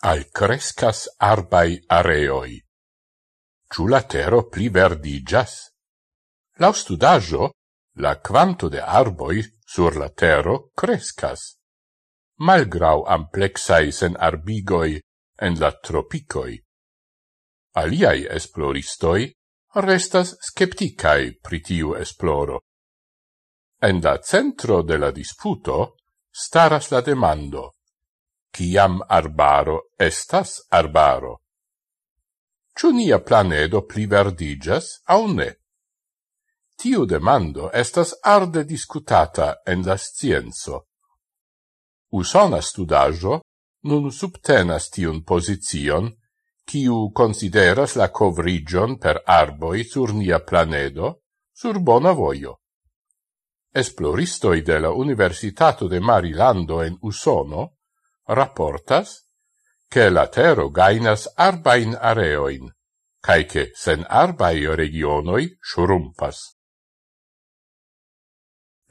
al crescas arbai areoi. Ciù la tero pli verdigas? Lau studaggio, la quanto de arboi sur la tero crescas. Malgrau amplexais en arbigoi en la tropicoi. Aliai esploristoi restas scepticae pritiu esploro. En la centro de la disputo staras la demando Ciam arbaro estas arbaro? Ciu nia planedo pli verdigas au ne? Tiu demando estas arde discutata en la scienzo. Usona studajo nun subtenas tiun posizion, ciu consideras la covrigion per arboi sur nia planedo, sur bona voio. Esploristoi de la Universitato de Marilando en Usono rapportas che la tero gainas arbain areoin, cae che sen arbai regionoi shurumpas.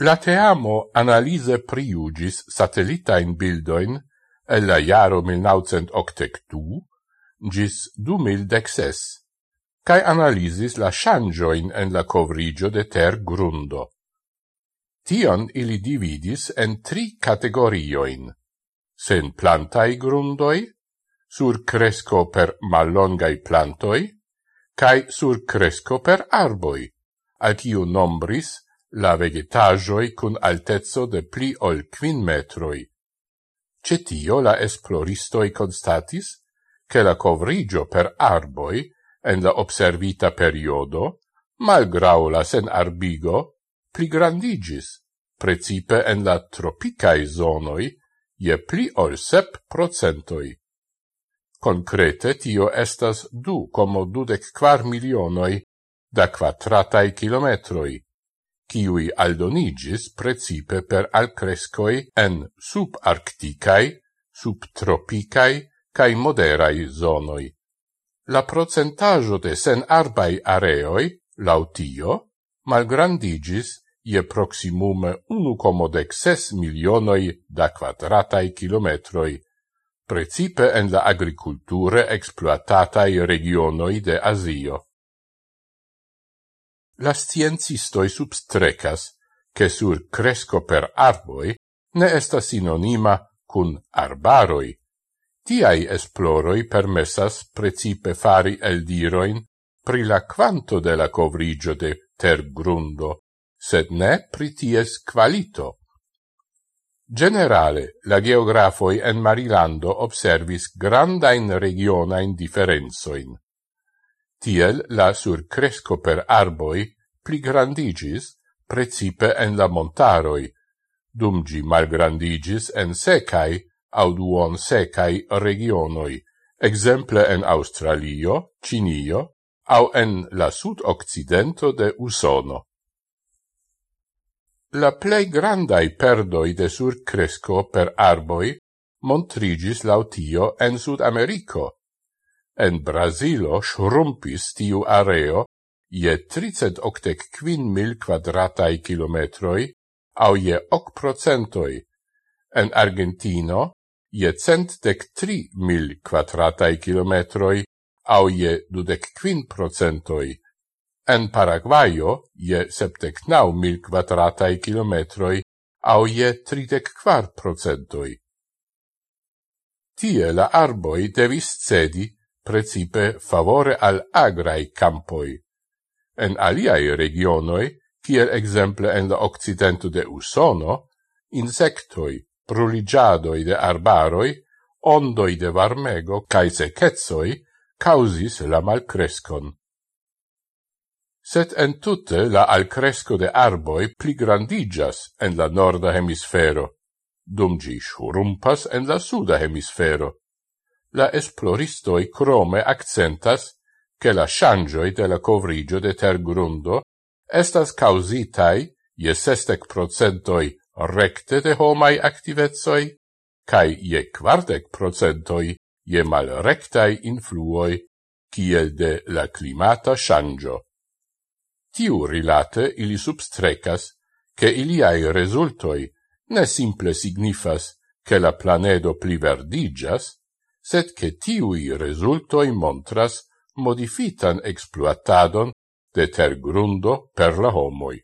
La teamo analise priugis satellitain bildoin el la iaro 1982 gis 2016, cae analisis la shangioin en la covrigio de ter grundo. Tion ili dividis en tri categorioin sen plantai grundoi, sur cresco per mallongai plantoi, cae sur cresco per arboi, al ciu nombris la vegetajoi cun altezzo de pli ol quin metroi. Cetio la esploristoi constatis che la covrigio per arboi en la observita periodo, malgrau la sen arbigo, pligrandigis, precipe en la tropicae zonoi, je pli ol sep procentoi. Concrete tio estas du como dudec quar milionoi da quatratai kilometroi, kiui aldonigis precipe per alcrescoi en subarcticai, subtropicai cae moderai zonoi. La procentajo de sen arbai areoi, lautio, malgrandigis ie proximume 1,6 milionoi da quadratai kilometroi, precipe en la agriculture exploatatai regionoi de Asio. La sciencistoi substrecas che sur cresco per arboi ne esta sinonima cun arbaroi. Tiai esploroi permessas precipe fari eldiroin pri la quanto de la covrigio de tergrundo sed ne pri ties qualito. Generale, la geografoi en Marilando observis grandain regionain differenzoin. Tiel la surcresco per arboi pli grandigis, precipe en la montaroi, dum gi malgrandigis en secai au duon secai regionoi, exemple en Australio, Cinio, au en la sud-occidento de Usono. La plei grandai perdoi de surcresco per arboi montrigis lautio en Sud Americo. En Brasilo shrumpis tiu areo je 385 mil quadratai kilometroi au je 8 procentoi, en Argentino je centdec tri mil quadratai kilometroi au je dudec quin procentoi, en Paraguayo je septec nau mil quadratai kilometroi au je tridec quar procentoi. Tie la arboi devis cedi precipe favore al agrai campoi. En aliai regionoi, kiel exemple en la occidentu de Usono, insectoi, pruligiadoi de arbaroi, ondoi de varmego cae secetsoi causis la malcrescon set entute la alcresco de arboi pli grandigas en la norda hemisfero, dum gi shurumpas en la suda hemisfero. La esploristoi crome accentas che la changioi de la covrigio de tergrundo estas causitai je sestec procentoi recte de homai activezoi, cae je quartec procentoi je malrectai influoi, kiel de la climata changio. Tiu rilate ili substrecas che iliai resultoi ne simple signifas che la planedo pliverdigas, sed che tiui resultoi montras modifitan exploatadon de tergrundo per la homoi.